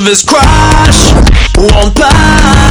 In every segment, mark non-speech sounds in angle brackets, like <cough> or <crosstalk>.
of his crash won't pass.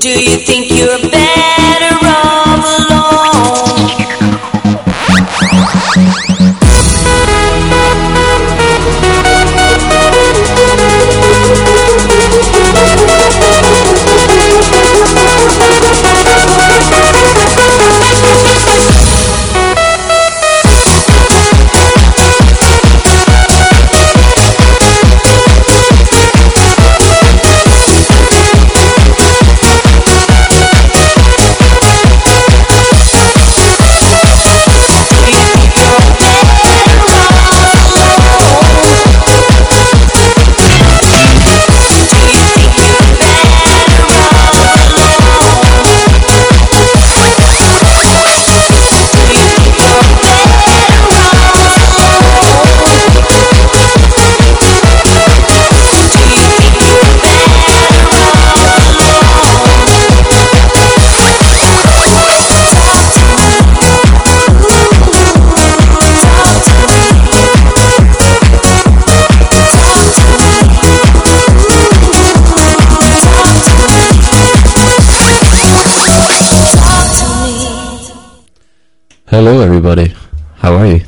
Do you think you're better?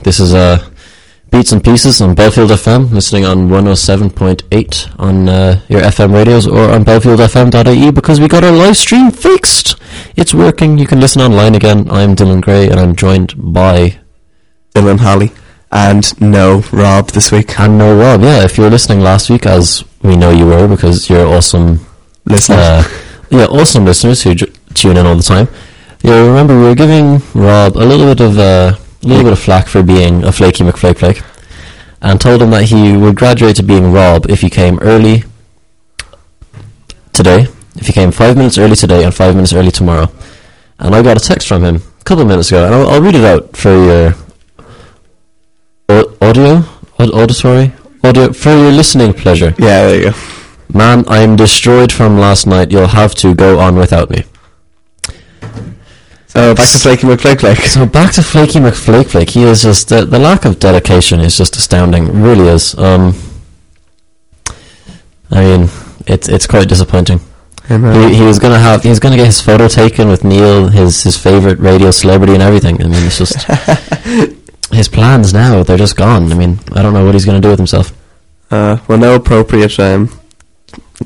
This is uh, Beats and Pieces on Belfield FM, listening on 107.8 on uh, your FM radios or on belfieldfm.ie because we got our live stream fixed. It's working. You can listen online again. I'm Dylan Gray and I'm joined by Dylan Holly. And no Rob this week. and no Rob. Yeah, if you were listening last week, as we know you were because you're awesome Listeners. uh, yeah, awesome listeners who j- tune in all the time. Yeah, remember we were giving Rob a little bit of uh, a little bit of flack for being a flaky McFlake flake, and told him that he would graduate to being Rob if he came early today, if he came five minutes early today and five minutes early tomorrow. And I got a text from him a couple of minutes ago, and I'll, I'll read it out for your audio, auditory, audio for your listening pleasure. yeah, there you go. Man, I'm destroyed from last night. You'll have to go on without me. So back to Flaky McFlake. So back to Flaky McFlake Flake. He is just the, the lack of dedication is just astounding. It really is. Um, I mean, it's it's quite disappointing. He, he was gonna have he was gonna get his photo taken with Neil, his his favorite radio celebrity, and everything. I mean, it's just <laughs> his plans now. They're just gone. I mean, I don't know what he's gonna do with himself. Uh, well, no appropriate um,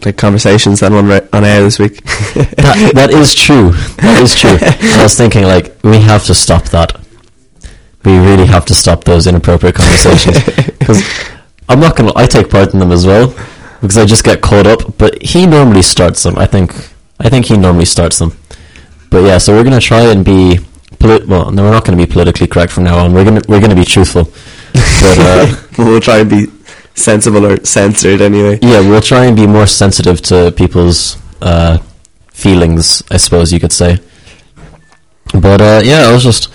like conversations that on, on air this week. <laughs> that, that is true. That is true. I was thinking, like, we have to stop that. We really have to stop those inappropriate conversations. <laughs> Because I'm not gonna. I take part in them as well because I just get caught up. But he normally starts them. I think. I think he normally starts them. But yeah, so we're gonna try and be. Polit- well, no, we're not going to be politically correct from now on. We're gonna we're gonna be truthful. <laughs> But uh, we'll try and be sensible or censored anyway. yeah, we'll try and be more sensitive to people's uh, feelings, I suppose you could say. But uh, yeah, I was just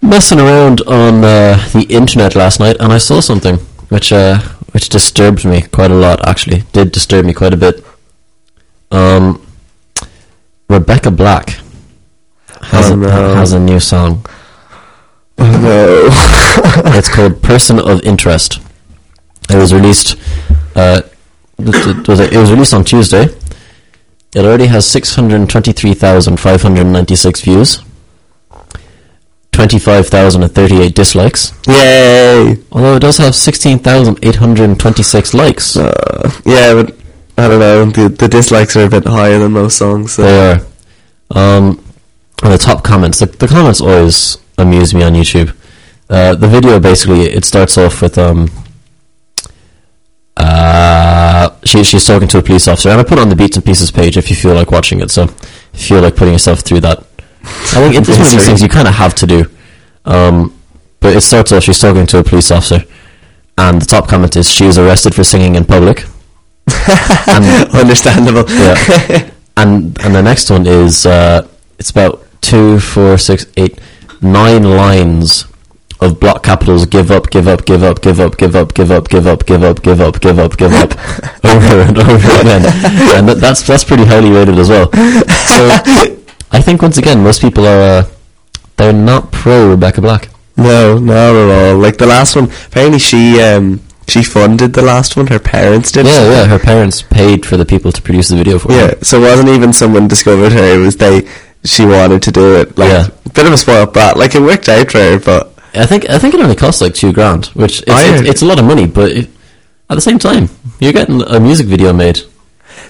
messing around on uh, the internet last night, and I saw something which uh, which disturbed me quite a lot. Actually, did disturb me quite a bit. Um, Rebecca Black has, Oh, a, no. has a new song. Oh <laughs> it's called Person of Interest. It was released. Uh, th- was it, it was released on Tuesday. It already has six hundred twenty-three thousand five hundred ninety-six views, twenty-five thousand and thirty-eight dislikes. Yay! Although it does have sixteen thousand eight hundred twenty-six likes. Uh, yeah, but I don't know. The, the dislikes are a bit higher than most songs. So. They are. Um, and the top comments. The, the comments always amuse me on YouTube. Uh, the video basically it starts off with um. Uh, she she's talking to a police officer, and I put it on the Beats and Pieces page if you feel like watching it. So if you feel like putting yourself through that, I think it's one of these things you kind of have to do. Um, but it starts off she's talking to a police officer, and the top comment is she was arrested for singing in public. <laughs> and Understandable. yeah. and and the next one is uh, it's about two, four, six, eight, nine lines of block capitals. Give up, give up, give up, give up, give up, give up, give up, give up, give up, give up, give up, over and over again. And that's that's pretty highly rated as well. So I think once again most people are uh, they're not pro Rebecca Black. No, not at all. Like the last one, apparently she um she funded the last one. Her parents did. Yeah, yeah. Her parents paid for the people to produce the video for Yeah, her. so it wasn't even someone discovered her. It was they. She wanted to do it. Like Yeah. bit of a spoiled brat. Like it worked out for her, but I think I think it only costs like two grand, which it's, I it's, it's a lot of money, but it, at the same time, you're getting a music video made,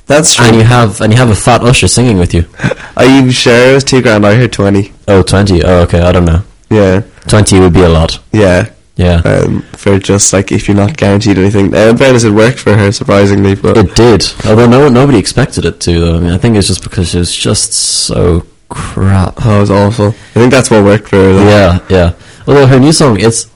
that's true. and you have and you have a fat usher singing with you. <laughs> Are you sure it was two grand? I heard twenty. Oh, 20. Oh, okay. I don't know. Yeah, Twenty would be a lot. yeah. Yeah, Um, for just like if you're not guaranteed anything. Now, in fairness, it worked for her surprisingly, but it did. Although no nobody expected it to. Though. I mean, I think it's just because it was just so crap. oh, it was awful. I think that's what worked for her. Though. Yeah, yeah. Although her new song, it's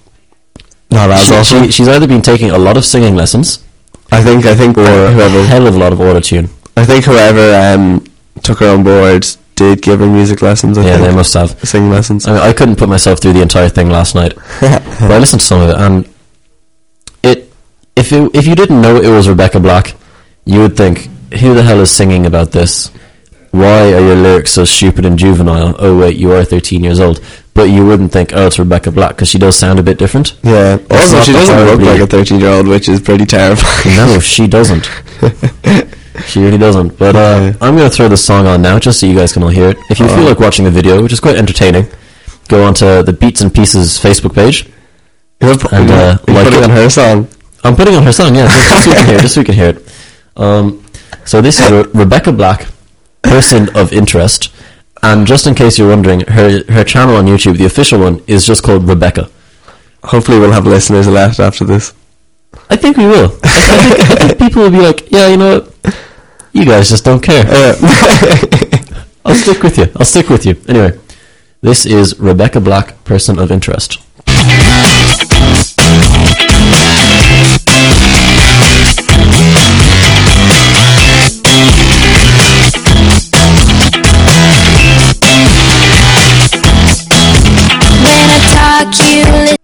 not as she, awful. she, she's either been taking a lot of singing lessons I think. I think. or a whoever. hell of a lot of auto tune. I think whoever um took her on board did give her music lessons. I Yeah, think. they must have. singing lessons. I, mean, I couldn't put myself through the entire thing last night, <laughs> but I listened to some of it, and it if it, if you didn't know it was Rebecca Black, you would think, "Who the hell is singing about this? Why are your lyrics so stupid and juvenile? Oh wait, you are 13 years old." But you wouldn't think, "Oh, it's Rebecca Black," because she does sound a bit different. Yeah. Also, not she doesn't look like a 13 year old, which is pretty terrifying. No, <laughs> she doesn't. <laughs> She really doesn't. But uh, Yeah. I'm going to throw the song on now, just so you guys can all hear it. If you feel Oh. like watching the video, which is quite entertaining, go onto the Beats and Pieces Facebook page. You're, And, uh, you're like putting it. on her song. I'm putting on her song, yeah, just, so you can hear it. Just so you can hear it. Um, so this is <laughs> Re- Rebecca Black, person of interest, and just in case you're wondering, her her channel on YouTube, the official one, is just called Rebecca. Hopefully, we'll have listeners left after this. I think we will. I, think, I think <laughs> people will be like, yeah, you know what? You guys just don't care. Uh, <laughs> I'll stick with you. I'll stick with you. Anyway, this is Rebecca Black, person of interest. You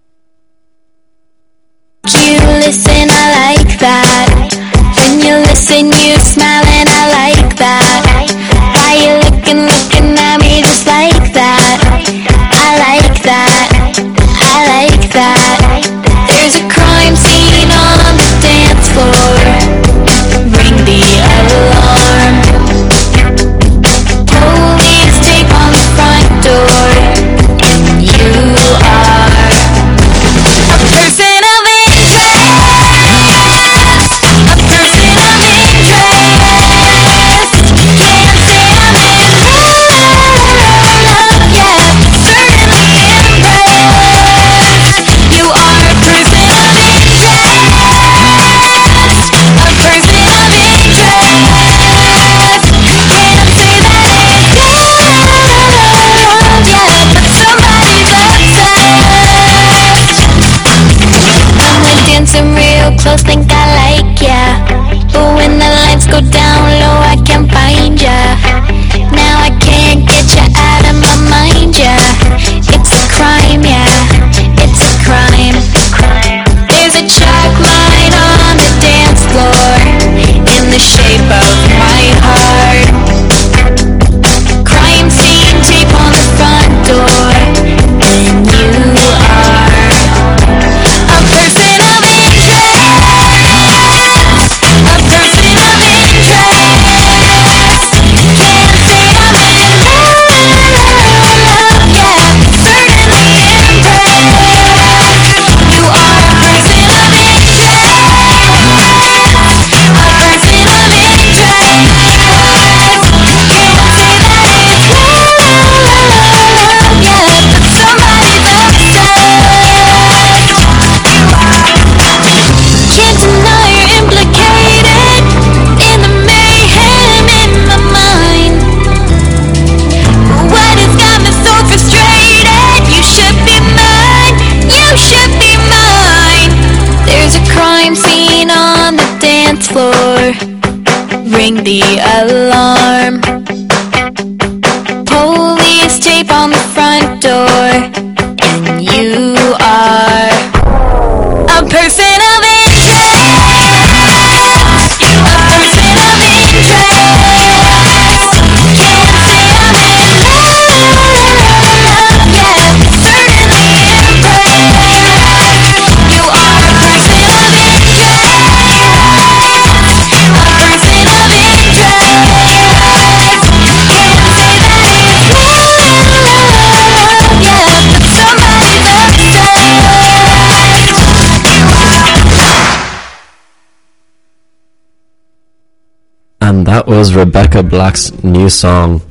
was Rebecca Black's new song,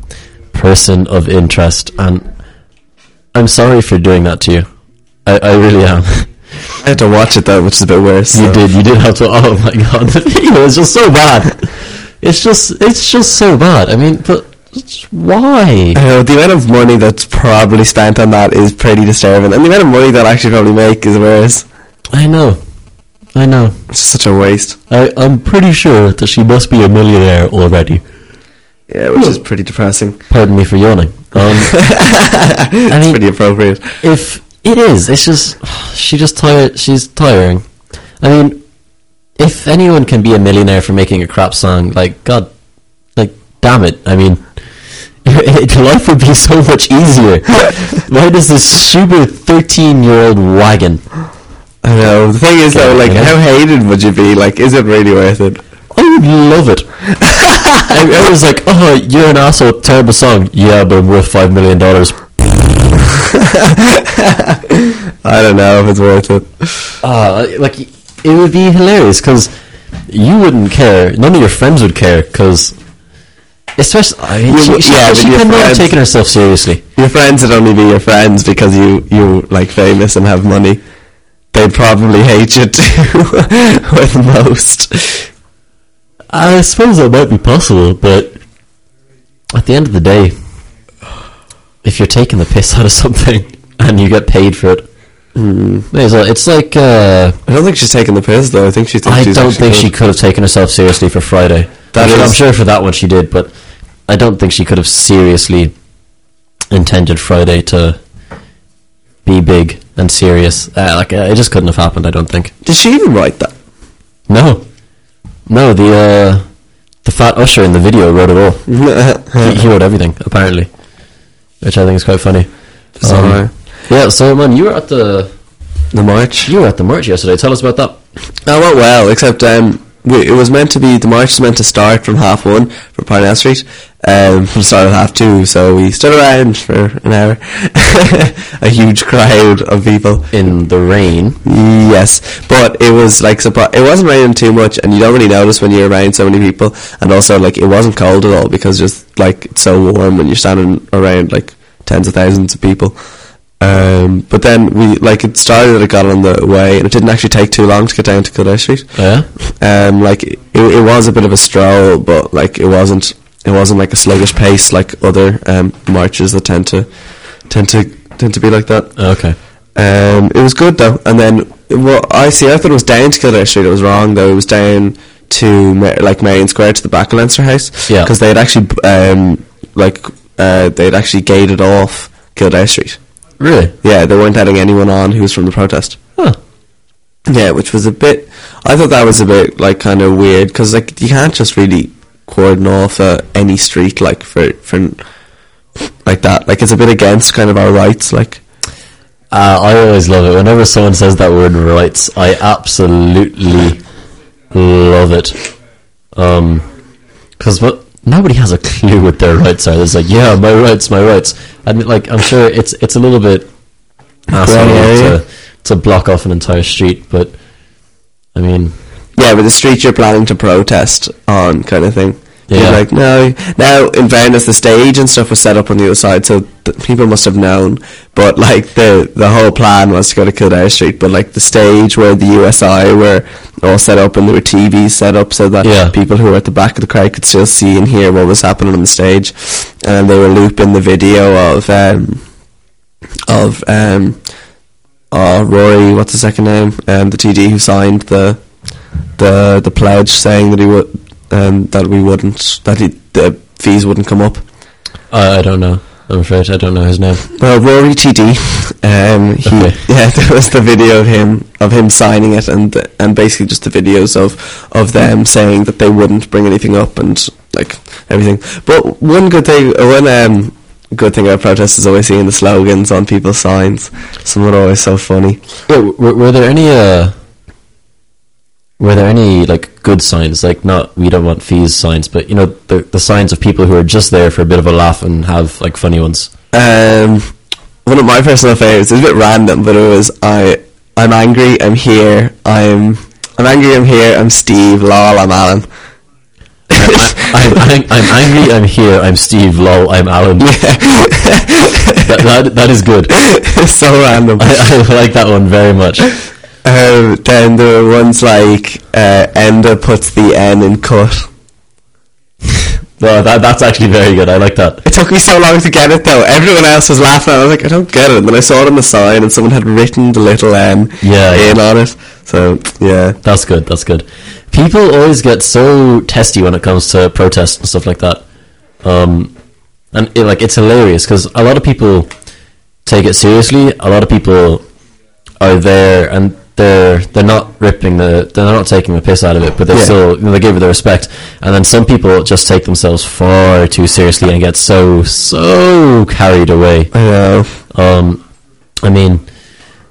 Person of Interest. And I'm sorry for doing that to you. I, I really am. I had to watch it though, which is a bit worse. You so. did, you did have to. Oh my god, the video is just so bad. It's just, it's just so bad. I mean, but why? I know, the amount of money that's probably spent on that is pretty disturbing, and the amount of money they'll actually probably make is worse. I know, I know. It's such a waste. I, I'm pretty sure that she must be a millionaire already. Yeah, which is pretty depressing. Pardon me for yawning. Um, <laughs> it's mean- pretty appropriate. if it is, it's just she just tired. She's tiring. I mean, if anyone can be a millionaire for making a crap song, like God, like damn it. I mean, <laughs> life would be so much easier. <laughs> Why does this stupid thirteen-year-old wagon? I know. The thing is though, like, how hated would you be? Like, is it really worth it? I would love it. <laughs> I, I was like, oh, you're an asshole. Terrible song. Yeah, but worth five million dollars. <laughs> I don't know if it's worth it. Uh, like it would be hilarious because you wouldn't care. None of your friends would care because, especially, I mean, You she, she, yeah, she could not have taken herself seriously. Your friends would only be your friends because you you like famous and have money. They'd probably hate you too, <laughs> with most. I suppose that might be possible, but at the end of the day, if you're taking the piss <laughs> out of something and you get paid for it, well. It's like uh, I don't think she's taking the piss though. I think she I don't think she could have taken herself seriously for Friday. That I'm, is- I'm sure for that one she did, but I don't think she could have seriously intended Friday to be big and serious. Uh, like uh, it just couldn't have happened. I don't think. Did she even write that? No, no. The uh, the fat usher in the video wrote it all. <laughs> he, he wrote everything apparently, which I think is quite funny. Bizarre. yeah. So man, you were at the the march. you were at the march yesterday. Tell us about that. I went well, except um, we, it was meant to be the march was meant to start from half one for Parnell Street, um, <laughs> from the start at half two. So we stood around for an hour, <laughs> a huge crowd of people. In the rain. Yes, but it was like it wasn't raining too much, and you don't really notice when you're around so many people. And also, like it wasn't cold at all because just like it's so warm when you're standing around like tens of thousands of people. Um, but then we like it started, it got on the way, and it didn't actually take too long to get down to Kildare Street. Oh, yeah. Um, like it, it was a bit of a stroll, but like it wasn't it wasn't like a sluggish pace like other um, marches that tend to tend to tend to be like that. Okay. Um, it was good though, and then what I see, I thought it was down to Kildare Street. It was wrong though. It was down to like Merrion Square to the back of Leinster House. Yeah. because they had actually um, like uh, they'd actually gated off Kildare Street. Really? Yeah, they weren't letting anyone on who was from the protest. Huh. Yeah, which was a bit. I thought that was a bit like kind of weird because like you can't just really cordon off uh, any street like for for like that. Like it's a bit against kind of our rights. Like Uh, I always love it. Whenever someone says that word rights, I absolutely love it. Um, because what nobody has a clue what their rights are. There's like, yeah, my rights, my rights. Mean, like, I'm sure it's it's a little bit asshole to to block off an entire street, but I mean, yeah, but the street you're planning to protest on, kind of thing. Yeah. like no. Now, in fairness, the stage and stuff was set up on the other side, so people must have known. But like the the whole plan was to go to Kildare Street, but like the stage where the USI were all set up and there were TVs set up so that Yeah. people who were at the back of the crowd could still see and hear what was happening on the stage, and they were looping the video of um of um oh Rory, what's the second name? Um, the TD who signed the the the pledge saying that he would um, that we wouldn't that he, the fees wouldn't come up. I, I don't know. I'm afraid I don't know his name. Well, Rory TD, um, he, Okay. <laughs> yeah, there was the video of him of him signing it, and and basically just the videos of of them saying that they wouldn't bring anything up and like everything. But one good thing, one um, good thing about protests is always seeing the slogans on people's signs. Some are always so funny. Wait, were, were there any uh, were there any like good signs, like not we don't want fees signs, but you know the the signs of people who are just there for a bit of a laugh and have like funny ones? Um, one of my personal favorites. It's a bit random, but it was I. I'm angry. I'm here. I'm. I'm angry. I'm here. I'm Steve. Lol. I'm Alan. <laughs> I'm, I'm, I'm angry. I'm here. I'm Steve. Lol. I'm Alan. that, that, that is good. <laughs> it's so random. I, I like that one very much. Um, then there were ones like uh, Enda puts the N in cut. <laughs> No, that that's actually very good. I like that. It took me so long to get it though. Everyone else was laughing. I was like, I don't get it. And then I saw it on the sign, and someone had written the little N Yeah, in yeah. on it. So yeah, That's good. That's good. People always get so testy when it comes to protests and stuff like that. Um, and it, like it's hilarious because a lot of people take it seriously. A lot of people are there and they're they're not ripping the they're not taking the piss out of it, but they Yeah. still you know, they give it the respect. And then some people just take themselves far too seriously and get so so carried away. I know. Um, I mean,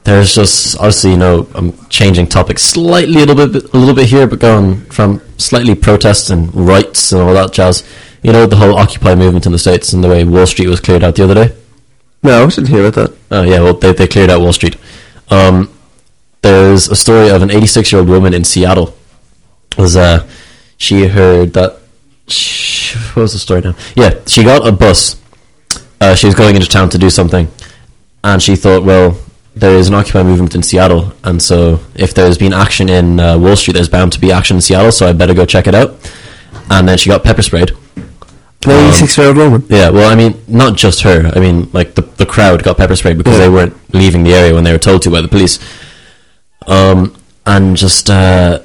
there's just obviously you know I'm changing topics slightly a little bit a little bit here, but going from slightly protests and rights and all that jazz. You know the whole Occupy movement in the states and the way Wall Street was cleared out the other day. No, I didn't hear about that. Oh yeah, well they they cleared out Wall Street. Um, there's a story of an 86 year old woman in Seattle. Was uh, she heard that? Sh what was the story now? Yeah, she got a bus. Uh, she was going into town to do something, and she thought, well, there is an Occupy movement in Seattle, and so if there's been action in uh, Wall Street, there's bound to be action in Seattle, so I better go check it out. And then she got pepper sprayed. An 86 year old woman. Yeah, well, I mean, not just her. I mean, like the the crowd got pepper sprayed because Yeah. they weren't leaving the area when they were told to by the police. Um, and just uh,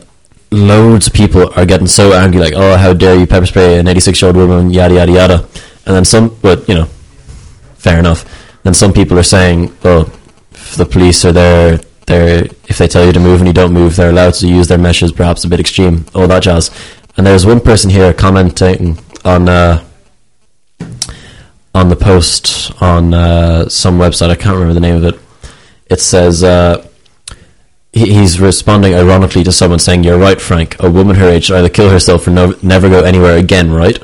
loads of people are getting so angry, like, "Oh, how dare you pepper spray an 86 year old woman?" Yada yada yada. And then some, but you know, fair enough. Then some people are saying, "Well, if the police are there, they're if they tell you to move and you don't move, they're allowed to use their measures, perhaps a bit extreme, all that jazz." And there's one person here commenting on. Uh, on the post on uh, some website. I can't remember the name of it. It says uh, he's responding ironically to someone saying, "You're right, Frank. A woman her age should either kill herself or no, never go anywhere again." Right?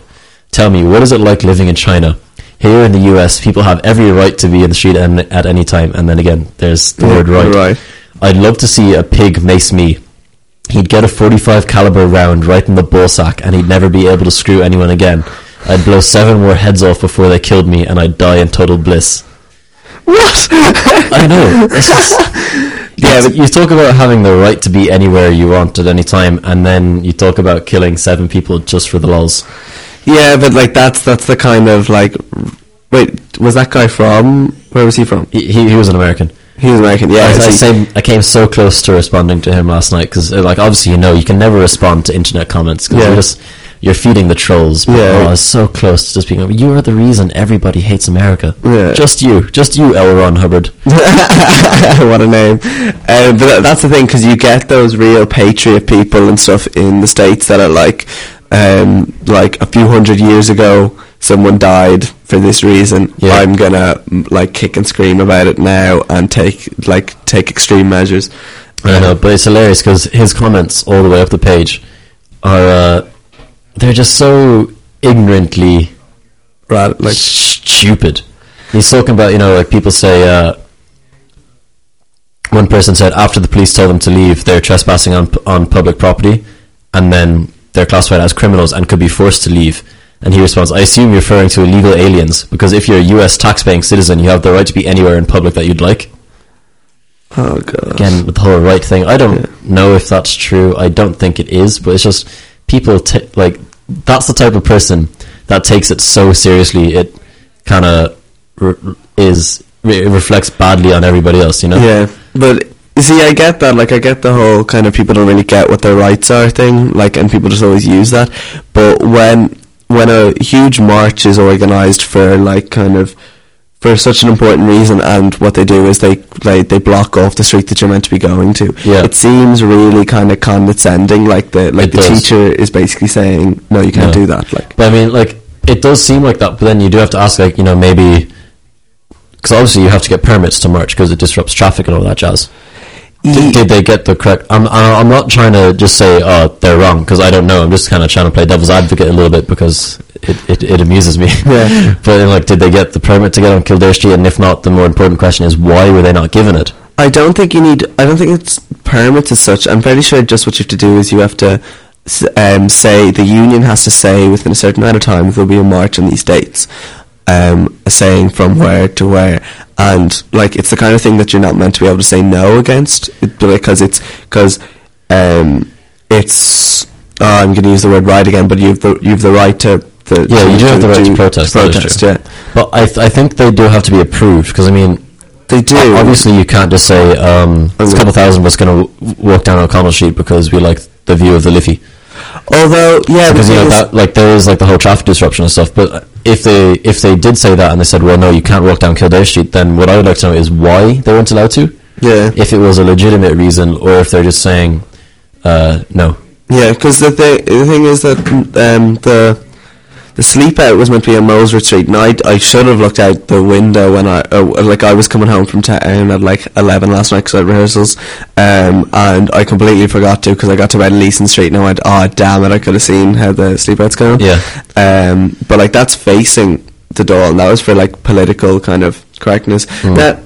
Tell me, what is it like living in China? Here in the U.S., people have every right to be in the street an- at any time. And then again, there's the Yeah, word right. right. I'd love to see a pig mace me. He'd get a 45 caliber round right in the ball sack, and he'd never be able to screw anyone again. I'd blow seven more heads off before they killed me, and I'd die in total bliss. What? I know. <laughs> Yeah, but you talk about having the right to be anywhere you want at any time, and then you talk about killing seven people just for the lols. yeah, but like that's that's the kind of like. Wait, was that guy from? Where was he from? He, he, he was an American. He was American. Yeah, I, I, same, I came so close to responding to him last night because, like, obviously, you know, you can never respond to internet comments because Yeah. just you're feeding the trolls. But, Yeah. oh, I was so close to just being. like, You are the reason everybody hates America. Yeah. Just you, just you, L. Ron Hubbard. <laughs> what a name. Um, but tha- that's the thing because you get those real patriot people and stuff in the states that are like, um, like a few hundred years ago, someone died for this reason. Yeah. I'm gonna like kick and scream about it now and take like take extreme measures. I know, but it's hilarious because his comments all the way up the page are uh, they're just so ignorantly Right, like stupid. He's talking about, you know, like people say, uh, one person said after the police told them to leave, they're trespassing on, on public property, and then they're classified as criminals and could be forced to leave. And he responds, I assume you're referring to illegal aliens, because if you're a US tax-paying citizen, you have the right to be anywhere in public that you'd like. oh god. Again, with the whole right thing, I don't know if that's true. I don't think it is, but it's just people t- like that's the type of person that takes it so seriously. It kind of re- is it reflects badly on everybody else. You know? Yeah, but see, I get that. Like, I get the whole kind of people don't really get what their rights are thing. Like, and people just always use that. But when when a huge march is organised for like kind of for such an important reason, and what they do is they like they block off the street that you're meant to be going to. Yeah. it seems really kind of condescending. Like the like It the does. teacher is basically saying, "No, you can't No. do that." Like, But I mean, like, it does seem like that, but then you do have to ask, like, you know, maybe because obviously you have to get permits to march because it disrupts traffic and all that jazz. Did, did they get the correct? I'm I'm not trying to just say oh they're wrong because I don't know. I'm just kind of trying to play devil's advocate a little bit because it, it, it amuses me. Yeah. <laughs> but like, did they get the permit to get on Kildare Street? And if not, the more important question is why were they not given it? I don't think you need. I don't think it's permits as such. I'm pretty sure just what you have to do is you have to um, say the union has to say within a certain amount of time there'll be a march on these dates, um, saying from where to where, and like it's the kind of thing that you're not meant to be able to say no against because it's because um, it's. Oh, I'm going to use the word right again, but you have the you have the right to. Yeah, you do have the right to protest. protest, yeah, But I th- I think they do have to be approved because I mean they do. Obviously, you can't just say um, a couple thousand of us going to walk down O'Connell Street because we like the view of the Liffey. Although, yeah, Because you know that like there is like the whole traffic disruption and stuff. But if they if they did say that and they said, well, no, you can't walk down Kildare Street, then what I would like to know is why they weren't allowed to. yeah, If it was a legitimate reason, or if they're just saying uh, no. Yeah, because the, thi- the thing is that um, the the sleep out was meant to be a Moser retreat, and I, I should have looked out the window when I uh, like I was coming home from town at like eleven last night because I had rehearsals, um, and I completely forgot to because I got to about Leeson Street and I went, oh damn it, I could have seen how the sleep out's going. Yeah. Um, but like that's facing the door, and that was for like political kind of correctness. That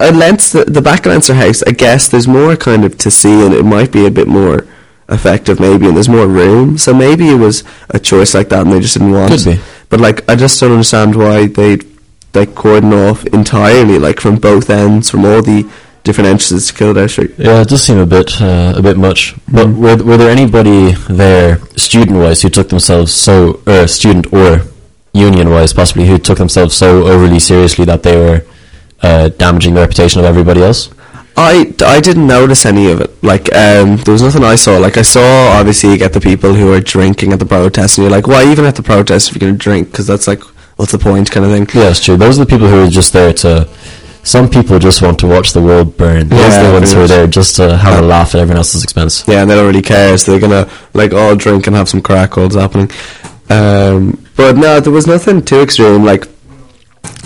at Leinster, the back of Leinster House, I guess there's more kind of to see, and it might be a bit more effective maybe, and there's more room. So maybe it was a choice like that, and they just didn't want. Could be. But like, I just don't understand why they like cordon off entirely, like from both ends, from all the different entrances to Kildare Street. Yeah, it does seem a bit uh, a bit much. But were were there anybody there, student wise, who took themselves so, or student or union wise, possibly, who took themselves so overly seriously that they were uh, damaging the reputation of everybody else? I, I didn't notice any of it. Like, um, there was nothing I saw. Like, I saw, obviously, you get the people who are drinking at the protest, and you're like, why even at the protest if you're going to drink? Because that's like, what's the point, kind of thing. Yeah, it's true. Those are the people who are just there to. Some people just want to watch the world burn. Those Yeah, are the ones who are there just to have Yeah. a laugh at everyone else's expense. Yeah, and they don't really care, so they're gonna like all drink and have some crack while it's happening. Um, but no, there was nothing too extreme. Like,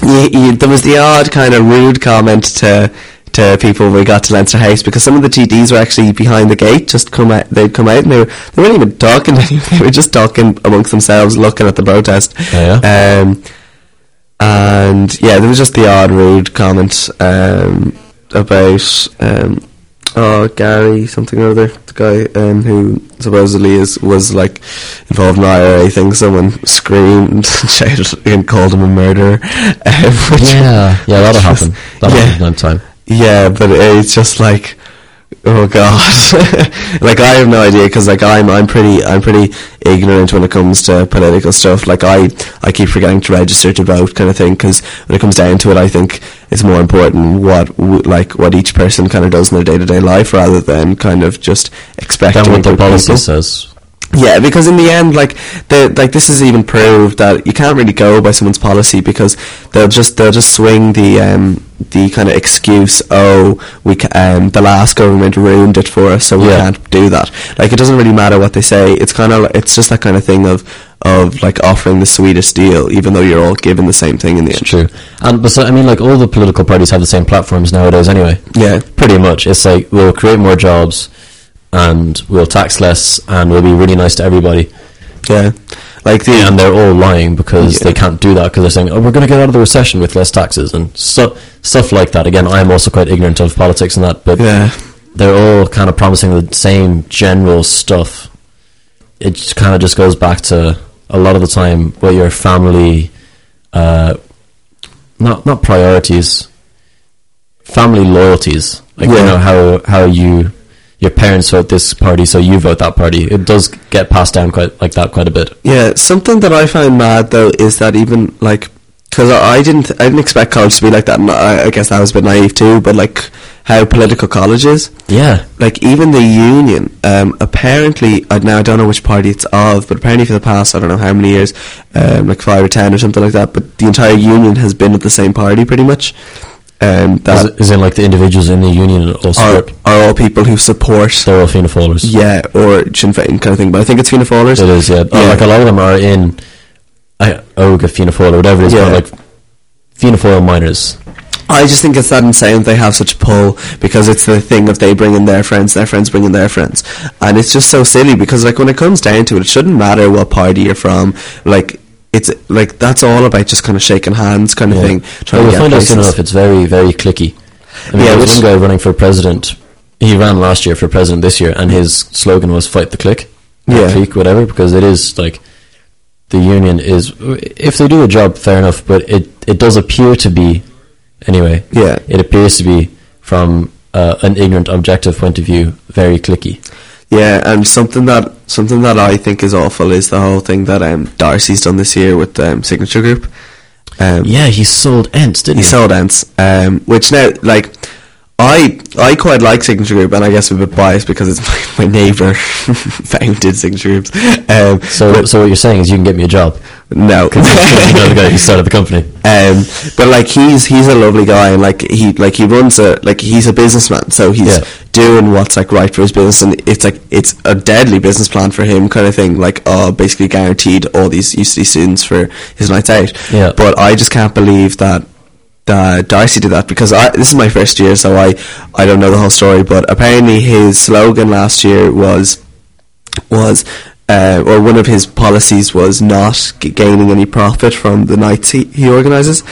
you, you, there was the odd kind of rude comment to to people when we got to Leinster House because some of the TDs were actually behind the gate, just come out. They'd come out and they, were, they weren't even talking. <laughs> to anyone, They were just talking amongst themselves, looking at the protest. Oh, yeah? Um, and yeah, there was just the odd rude comment um, about um, oh Gary something or other, the guy um, who supposedly is was like involved in IRA thing. Someone screamed, and <laughs> shouted, and called him a murderer. <laughs> Um, which- Yeah, yeah, that'll happen. That'll Yeah. happen time. Yeah, but it's just like, oh god, <laughs> like I have no idea because like I'm I'm pretty I'm pretty ignorant when it comes to political stuff. Like I I keep forgetting to register to vote kind of thing because when it comes down to it, I think it's more important what like what each person kind of does in their day to day life rather than kind of just expecting Then what the policy people- says. Yeah, because in the end, like the like this is even proved that you can't really go by someone's policy because they'll just they'll just swing the um the kind of excuse oh we ca- um the last government ruined it for us so we Yeah. can't do that like it doesn't really matter what they say it's kind of it's just that kind of thing of of like offering the sweetest deal even though you're all given the same thing in the end True. And but so, I mean, like all the political parties have the same platforms nowadays, anyway. yeah Pretty much, it's like we'll create more jobs, and we'll tax less, and we'll be really nice to everybody. yeah like the And they're all lying because Yeah. they can't do that because they're saying, "Oh, we're going to get out of the recession with less taxes and so, stuff like that." Again, I'm also quite ignorant of politics and that, but yeah they're all kind of promising the same general stuff. It just kind of just goes back to a lot of the time what your family, uh, not not priorities, family loyalties. Like you know how how you your parents vote this party, so you vote that party. It does get passed down quite like that quite a bit. Yeah, something that I find mad though is that even like because I, I didn't I didn't expect college to be like that. And I, I guess that was a bit naive too. But like how political college is, Yeah, like even the union. Um, apparently, I now I don't know which party it's of, but apparently for the past I don't know how many years, um, like five or ten or something like that. But the entire union has been at the same party pretty much. Um, is, that in like the individuals in the union also are, are all people who support. they're all Fianna Fáilers. Yeah, or Sinn Féin kind of thing. But I think it's Fianna Fáilers. It is, yeah. Oh, Yeah. like a lot of them are in I Oga Fianna Fáil or whatever it is, Yeah. but like Fianna Fáil minors. I just think it's that insane they have such pull because it's the thing of they bring in their friends, their friends bring in their friends, and it's just so silly because like when it comes down to it, it shouldn't matter what party you're from. Like it's like that's all about just kind of shaking hands, kind of thing. Trying Well, to we'll get find out soon enough. It's very, very clicky. I mean, Yeah, there was one guy running for president. He ran last year for president this year, and his slogan was "Fight the click." Yeah. clique, whatever. Because it is like the union is. If they do a job, fair enough. But it it does appear to be, anyway. Yeah. It appears to be from uh, an ignorant, objective point of view, very clicky. Yeah, and something that something that I think is awful is the whole thing that um, Darcy's done this year with um, Signature Group. Um, Yeah, he sold Ents, didn't he he? sold Ents, um, which now like I I quite like Signature Group, and I guess I'm a bit biased because it's <laughs> my, my neighbour <laughs> founded Signature Groups. Um, So, so what you're saying is you can get me a job. No, <laughs> know the guy who started the company. Um, but like he's he's a lovely guy, and like he like he runs a like he's a businessman, so he's Yeah. doing what's like right for his business, and it's like it's a deadly business plan for him, kind of thing. Like, uh, basically guaranteed all these UC students for his nights out. Yeah. But I just can't believe that that Darcy did that because I, this is my first year, so I I don't know the whole story. But apparently his slogan last year was was uh, or one of his policies was not g- gaining any profit from the nights he, he organises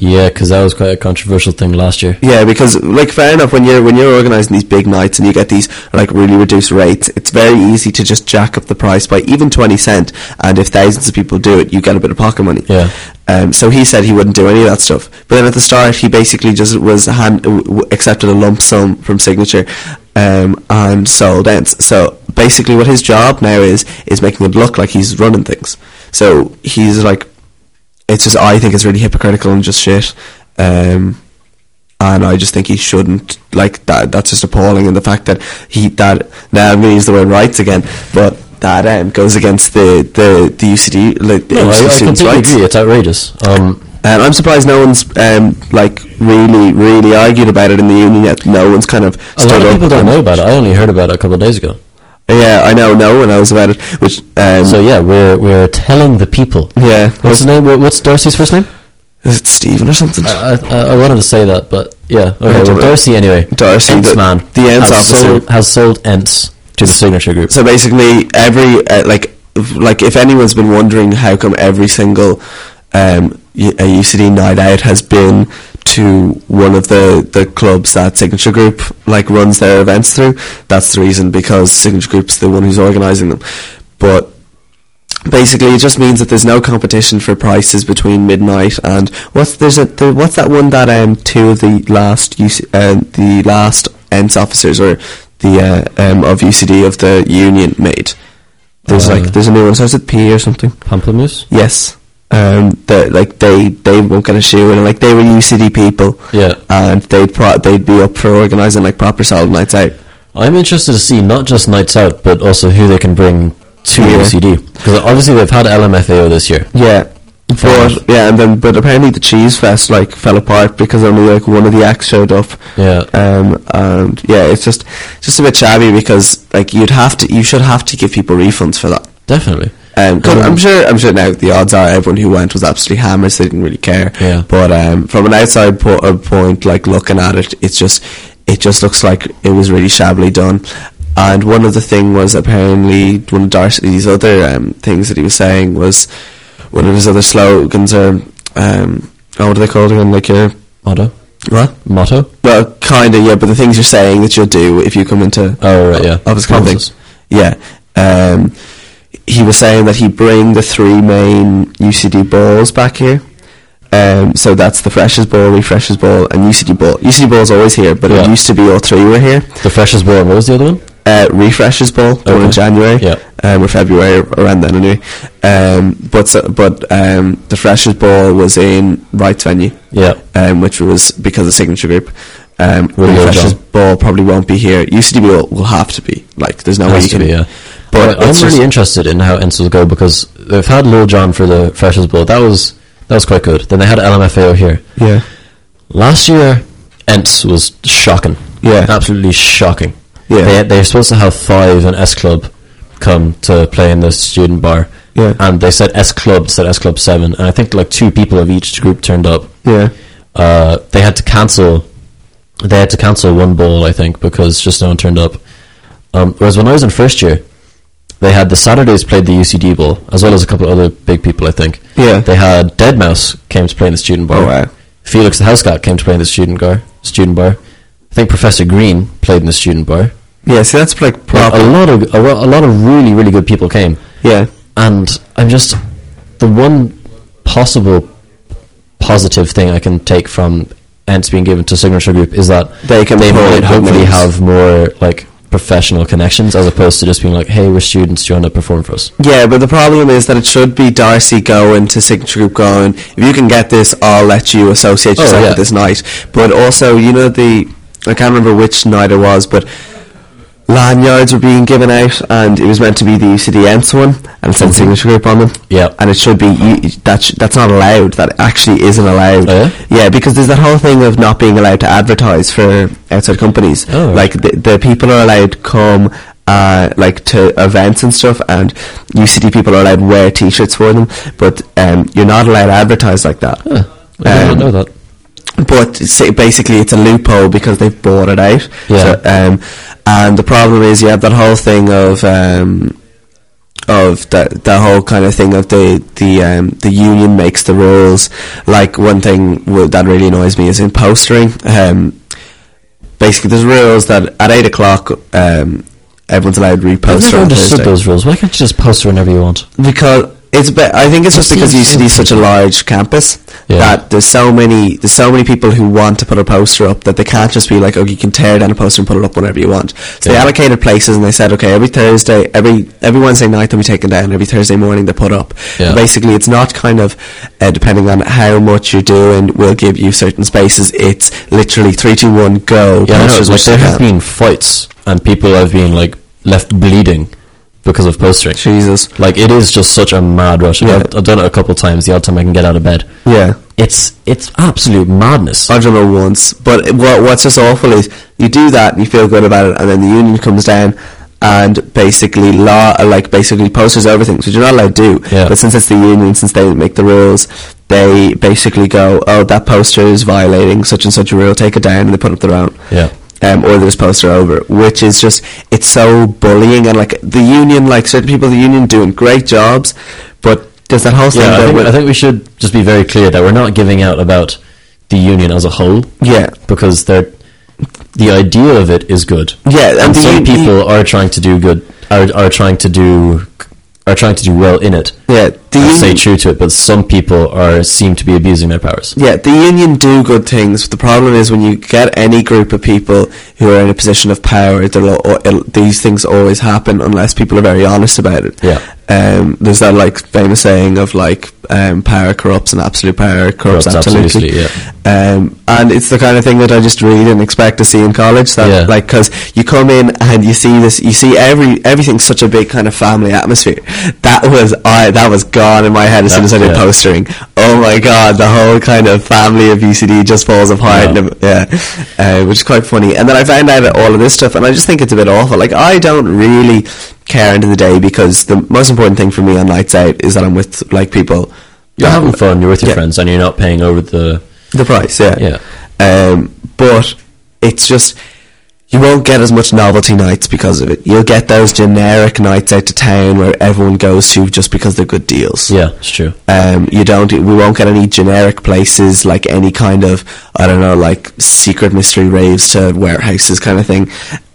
Yeah, because that was quite a controversial thing last year. Yeah, because like fair enough when you're when you're organising these big nights and you get these like really reduced rates, it's very easy to just jack up the price by even twenty cent. And if thousands of people do it, you get a bit of pocket money. Yeah. Um, so he said he wouldn't do any of that stuff. But then at the start, he basically just was hand, accepted a lump sum from Signature um, and sold Ents. So basically, what his job now is is making it look like he's running things. So he's like, it's just I think it's really hypocritical and just shit. Um, and I just think he shouldn't like that. That's just appalling, and the fact that he that now I'm going to use the word rights again, but that um, goes against the the the UCD like the No, I, I completely rights. agree. It's outrageous. Um, Um, I'm surprised no one's um, like really, really argued about it in the union yet. No one's kind of a lot of people don't know about it. I only heard about it a couple of days ago. Yeah, I know. No one knows about it. Which, um, So yeah, we're we're telling the people. yeah, What's the name? What's Darcy's first name? is it Stephen or something? I, I, I wanted to say that, but yeah. Okay, well, Darcy anyway. Darcy, Ents the- man. the Ents has officer. sold, has sold Ents to the signature group. so basically, every uh, like, like if anyone's been wondering how come every single um, a UCD night out has been to one of the, the clubs that Signature Group like runs their events through, that's the reason because Signature Group's the one who's organising them. But basically, it just means that there's no competition for prices between midnight and what's there's a there, what's that one that um two of the last UC, uh, the last ENTS officers or the uh, um of UCD of the union made. There's Uh, like there's a new one starts with P or something. Pamplemousse. Yes. Um, the, like they they won't get a shoe and like they were UCD people. Yeah. And they'd pro- they'd be up for organising like proper solid nights out. I'm interested to see not just nights out, but also who they can bring to Yeah. UCD because obviously they've had LMFAO this year. Yeah. But yeah, and then but apparently the cheese fest like fell apart because only like one of the acts showed up. Yeah. Um, and yeah, it's just just a bit shabby because like you'd have to you should have to give people refunds for that. Definitely. Um, 'cause I'm sure. I'm sure now the odds are everyone who went was absolutely hammered. So they didn't really care. Yeah. But um, from an outside po- uh, point, like looking at it, it's just it just looks like it was really shabbily done. And one of the thing was apparently one of Darcy's other um, things that he was saying was one of his other slogans or um, oh, what are they called again? Like your Motto. what? Motto. Well, kind of yeah. But the things you're saying that you'll do if you come into Oh right, yeah. office kind of thing. Promises. Yeah. Um, he was saying that he'd bring the three main UCD balls back here. Um, so that's the Freshers Ball, Refreshers Ball, and UCD Ball. UCD Ball is always here, but Yeah. it used to be all three were here. The freshest ball. What was the other one? Uh, Refreshers Ball, the one in January, Yeah. um, or February, around then anyway. Um, but so, but um, the Freshers Ball was in Wright's Venue, Yeah. um, which was because of Signature Group. Um, Lil Refreshers Ball probably won't be here. UCD ball will have to be. Like, there's no way you to can. be, yeah. But But I'm really interested in how Ents will go because they've had Lil Jon for the Freshers Bowl. That was that was quite good. Then they had LMFAO here. Yeah. Last year, Ents was shocking. Yeah. absolutely shocking. Yeah. they they're supposed to have five an S Club come to play in the student bar. Yeah. and they said S Club said S Club Seven, and I think like two people of each group turned up. Yeah. Uh, they had to cancel. They had to cancel one bowl, I think, because just no one turned up. Um, whereas when I was in first year, they had the Saturdays played the UCD bowl as well as a couple of other big people. I think. Yeah. They had Deadmau5 came to play in the student bar. Oh, wow. Felix da Housecat came to play in the student bar. Student bar. I think Professor Green played in the student bar. Yeah, see, that's like Like, a lot of a, a lot of really really good people came, yeah. and I'm just the one possible positive thing I can take from Ents being given to Signature Group is that They can they might hopefully names. have more like professional connections as opposed to just being like, hey, we're students, do you want to perform for us? Yeah, but the problem is that it should be Darcy going to Signature Group going, if you can get this, I'll let you associate Oh, yourself yeah. with this night. But also, you know, the, I can't remember which night it was, but lanyards were being given out, and it was meant to be the UCD Ents one, and it said Signature Group on them. Yeah. And it should be, you, that sh- that's not allowed, that actually isn't allowed. Oh, yeah, because there's that whole thing of not being allowed to advertise for outside companies. Oh. Like, the, the people are allowed to come uh, like to events and stuff and UCD people are allowed to wear t-shirts for them but um, you're not allowed to advertise like that Huh. I Um, not know that. But basically it's a loophole because they've bought it out Yeah. so, um, and the problem is you have that whole thing of um, of the the whole kind of thing of the the um, the union makes the rules. Like one thing that really annoys me is in postering. Um, basically, there's rules that at eight o'clock. Um, Everyone's allowed to repost. I've never understood those rules. Why can't you just post whenever you want? because it's be- I think it's just because UCD is such a large campus Yeah. that there's so many there's so many people who want to put a poster up that they can't just be like oh you can tear down a poster and put it up whenever you want. So they allocated places and they said okay every Thursday every every Wednesday night they'll be taken down every Thursday morning they put up. Yeah. basically it's not kind of uh, depending on how much you're doing we'll give you certain spaces. It's literally three two one go. Yeah, I know. post as Like there have been fights and people have been like left bleeding because of postering. Jesus Like it is just such a mad rush. Yeah. I've, I've done it a couple of times. The odd time I can get out of bed, yeah it's it's absolute madness. I've done it once, but what, what's just awful is you do that and you feel good about it, and then the union comes down and basically law, like basically posters everything, which you're not allowed to do. Yeah. But since it's the union, since they make the rules, they basically go, oh, that poster is violating such and such a rule, take it down, and they put up their own. Yeah. Um, or there's poster over, which is just it's so bullying and like the union, like certain people, in the union doing great jobs, but does that whole thing. Yeah, I think, I think we should just be very clear that we're not giving out about the union as a whole. Yeah. because they're the idea of it is good. Yeah, and and the some uni- people are trying to do good, are are trying to do are trying to do well in it. yeah, the and stay true to it, but some people are seem to be abusing their powers. Yeah, the union do good things. But the problem is when you get any group of people who are in a position of power, it'll- these things always happen unless people are very honest about it. Yeah. Um, there's that like famous saying of like um, power corrupts and absolute power corrupts, Corrupts absolutely. absolutely, Um, and it's the kind of thing that I just read didn't expect to see in college. That Yeah. like because you come in and you see this, you see every everything's such a big kind of family atmosphere. That was I that was gone in my head as soon as I did Yeah. postering. Oh my god, the whole kind of family of UCD just falls apart. Yeah. And, yeah, uh, which is quite funny. And then I found out all of this stuff, and I just think it's a bit awful. Like I don't really care into the day because the most important thing for me on nights out is that I'm with like people. You're having fun. You're with your Yeah. friends, and you're not paying over the. the price, yeah. Yeah. Um, but it's just you won't get as much novelty nights because of it. You'll get those generic nights out to town where everyone goes to just because they're good deals. Yeah, it's true. Um, you don't. We won't get any generic places like any kind of I don't know, like secret mystery raves to warehouses kind of thing.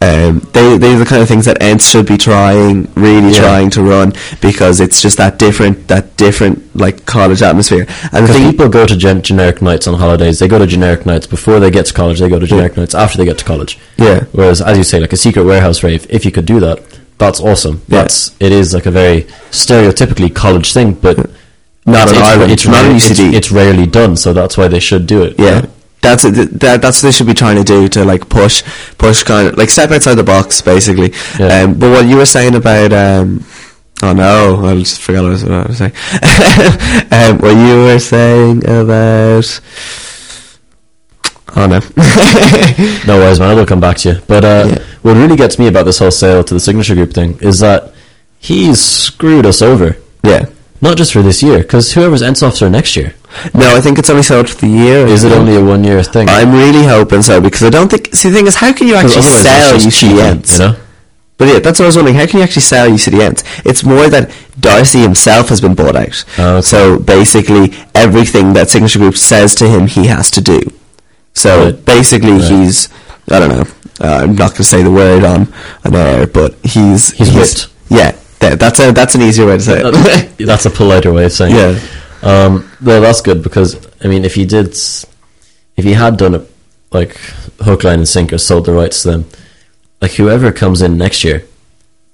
Um, they they're the kind of things that Ents should be trying, really Yeah. trying to run because it's just that different, that different like college atmosphere. And the people go to gen- generic nights on holidays. They go to generic nights before they get to college. They go to generic nights after they get to college. Yeah. Whereas, as you say, like a secret warehouse rave, if you could do that, that's awesome. Yeah. That's it is like a very stereotypically college thing, but Not in Ireland, It's, not in UCD. It's, it's rarely done, so that's why they should do it. Yeah. That's that, that's what they should be trying to do to like push push kind of like step outside the box basically. Yeah. Um, but what you were saying about um, oh no, I just forgot what I was about to say. um, what you were saying about oh no, <laughs> No worries, man. I'll come back to you. But uh, Yeah. what really gets me about this whole sale to the signature group thing is that he's screwed us over. yeah. Not just for this year, because whoever's Ents officer next year, No, I think it's only sold for the year. is it only a one year thing? I'm really hoping so because I don't think. See, the thing is, how can you actually sell it's just cheating, UCD Ents? you know? But yeah, that's what I was wondering. How can you actually sell UCD Ents? It's more that Darcy himself has been bought out. Oh, okay. So basically, everything that Signature Group says to him, he has to do. So Right. basically, Right. he's I don't know. Uh, I'm not going to say the word on on air, but he's He's whipped. Yeah, that, that's a that's an easier way to say it. that's a <laughs> politer way of saying Yeah. it. Um, well, that's good because I mean, if he did, if he had done it like hook, line, and sinker, sold the rights to them, like whoever comes in next year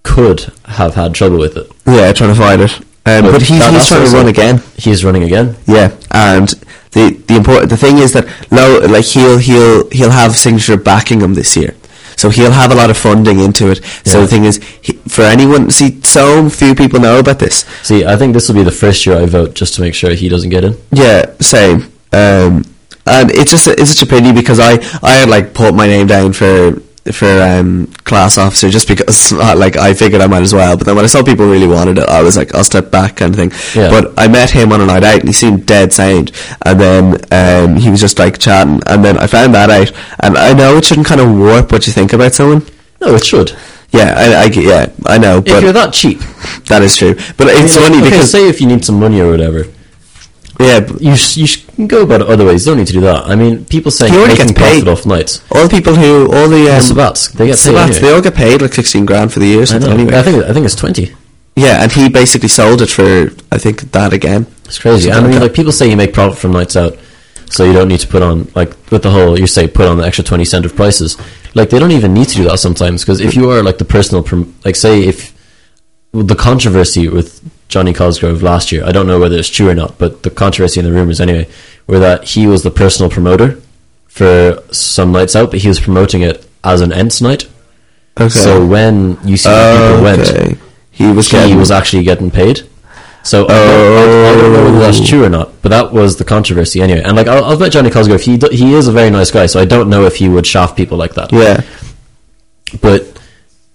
could have had trouble with it. yeah, trying to find it. Um, But but he's, he's trying to run again. He's running again. Yeah, and the the important the thing is that low like he'll he'll he'll have signature backing him this year, so he'll have a lot of funding into it. So Yeah. the thing is, he, for anyone, see, so few people know about this. See, I think this will be the first year I vote just to make sure he doesn't get in. Yeah, same. Um, and it's just it's such a pity because I I had like put my name down for for um, class officer just because <laughs> uh, like I figured I might as well. But then when I saw people really wanted it, I was like I'll step back kind of thing. Yeah. But I met him on a night out and he seemed dead sound. And then um, he was just like chatting, and then I found that out. And I know it shouldn't kind of warp what you think about someone. No, it should. Yeah, I, I yeah, I know, If you're but that cheap, <laughs> that is true. But it's I mean, funny okay, because say if you need some money or whatever, yeah, you sh- you sh- can go about it other ways. You don't need to do that. I mean, people saying He already making gets paid. profit off nights. all the people who all the The um, Sabbats, they get paid. Sabbats, anyway. they all get paid like sixteen grand for the year. or I something know. Anyway, I think I think it's twenty. yeah, and he basically sold it for I think that again. It's crazy. Something I mean, like people say you make profit from nights out, so you don't need to put on like with the whole you say put on the extra twenty cent of prices. Like they don't even need to do that sometimes because if you are like the personal, prom- like say if the controversy with Johnny Cosgrove last year, I don't know whether it's true or not, but the controversy and the rumors anyway, were that he was the personal promoter for some nights out, but he was promoting it as an Ents night. Okay. So when you see people went. He was he getting, was actually getting paid. So I, don't, I, don't know whether oh. that's Oh. true or not, but that was the controversy anyway. And like I'll, I'll bet Johnny Cosgrove, he he is a very nice guy, so I don't know if he would shaft people like that. yeah. But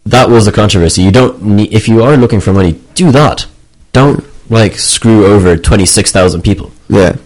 that was the controversy. You don't need if you are looking for money, do that. Don't like screw over twenty six thousand people. Yeah,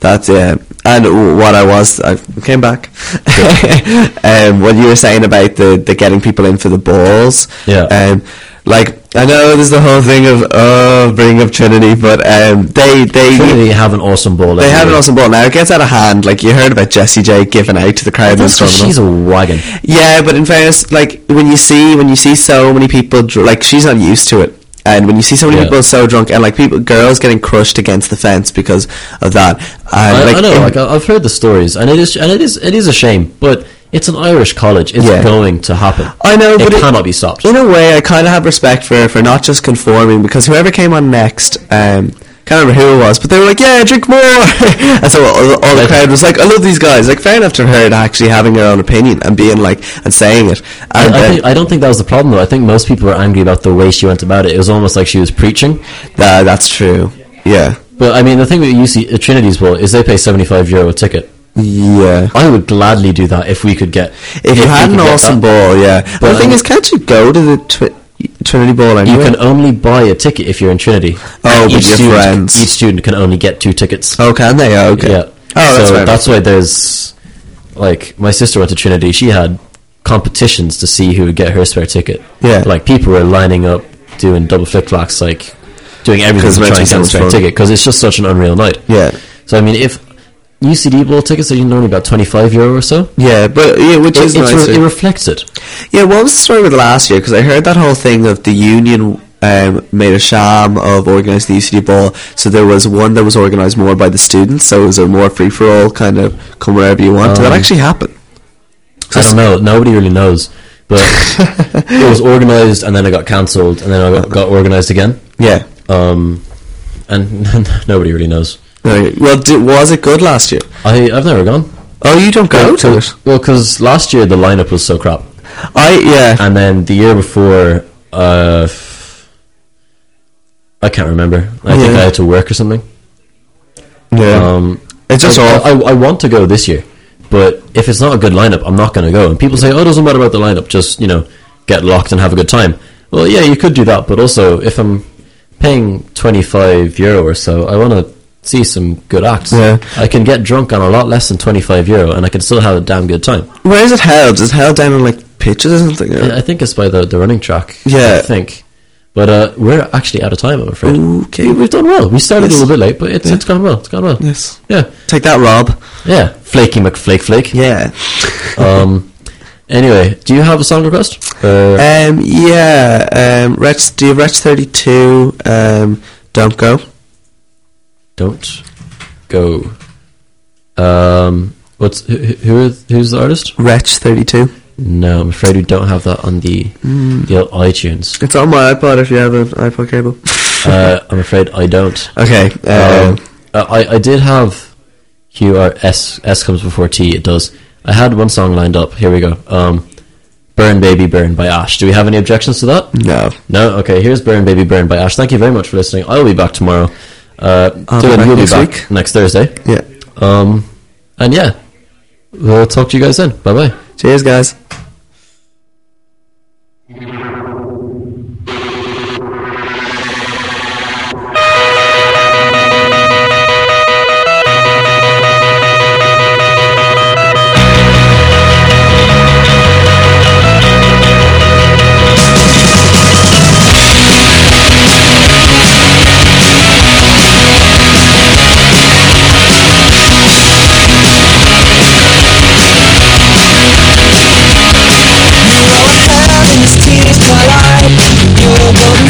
that's yeah. And what I was, I came back. <laughs> um, what you were saying about the, the getting people in for the balls. Yeah. Um, like I know there's the whole thing of oh bringing up Trinity, but um, they they Trinity have an awesome ball. they have an awesome ball now. It gets out of hand. Like you heard about Jessie J giving out to the crowd. That's and 'cause stuff. she's a wagon. Yeah, but in fairness, like when you see when you see so many people, like she's not used to it, and when you see so many Yeah. people so drunk, and like people, girls getting crushed against the fence because of that. And, I, like, I know, in- like I've heard the stories, and it is and it is it is a shame, but it's an Irish college. It's Yeah. going to happen. I know, it but it- cannot be stopped. in a way, I kind of have respect for for not just conforming because whoever came on next, um, can't remember who it was, but they were like, "Yeah, drink more," <laughs> and so all, all the crowd was like, "I love these guys." Like, fair enough to her actually having her own opinion and being like and saying it. I, And I, uh, think, I don't think that was the problem though. I think most people were angry about the way she went about it. It was almost like she was preaching. that- that's true. Yeah, But I mean, the thing with UC uh, Trinity's Ball is they pay seventy five euro a ticket. yeah. I would gladly do that if we could get. If you we had an awesome ball, yeah. But the thing I- is, can't you go to the twi- Trinity Ball You can only buy a ticket if you're in Trinity. Oh, with your student, friends. Each student can only get two tickets. oh, can they? Oh, okay. Yeah. Oh, that's so that's why there's like my sister went to Trinity. She had competitions to see who would get her spare ticket. Yeah. Like people were lining up doing double flick flacks, like doing everything to try and get a spare fun. ticket because it's just such an unreal night. Yeah. So I mean, if UCD ball tickets are normally about twenty five euro or so, Yeah, but yeah, which it, is it's nice. re- it reflects it. yeah, what was the story with last year? Because I heard that whole thing of the union um, made a sham of organising the UCD ball. So there was one that was organised more by the students. So it was a more free for all kind of come wherever you want. Did that Um, actually happen? I don't know. Nobody really knows. But <laughs> it was organised and then it got cancelled and then it got, got organised again. Yeah. Um, and <laughs> nobody really knows. Right. Well, di was it good last year? I I've never gone. Oh, you don't go to it. Well, because last year the lineup was so crap, I yeah. and then the year before, uh, I can't remember. I think I had to work or something. yeah. Um, It's just I. I, I want to go this year, but if it's not a good lineup, I'm not going to go. And people say, "Oh, it doesn't matter about the lineup. Just you know, get locked and have a good time." Well, yeah, you could do that, but also if I'm paying 25 euro or so, I want to see some good acts. Yeah. I can get drunk on a lot less than 25 euro, and I can still have a damn good time. Where is it held? Is it held down on like pitches or something? or- I I think it's by the, the running track. Yeah. I think. But uh, we're actually out of time, I'm afraid. Okay. We- We've done well. We started Yes. a little bit late, but it's, Yeah. it's gone well. It's gone well. Yes. Yeah. Take that, Rob. Yeah. Flaky McFlake Flake. Yeah. <laughs> Um, anyway, do you have a song request? Uh, Um, yeah, um, do you have Wretch 32, um, Don't Go? Don't go. Um, what's who, who who's the artist? Wretch 32. No, I'm afraid we don't have that on the the iTunes. It's on my iPod if you have an iPod cable. Uh, I'm afraid I don't. okay, um, Um, I I did have Q R S S comes before T. It does. I had one song lined up. Here we go. Um, "Burn Baby Burn" by Ash. Do we have any objections to that? no. No. Okay. Here's "Burn Baby Burn" by Ash. Thank you very much for listening. I'll be back tomorrow. Uh, Dylan, back you'll next be back week. next Thursday. Yeah. Um, and yeah, we'll talk to you guys then. Bye bye. Cheers, guys.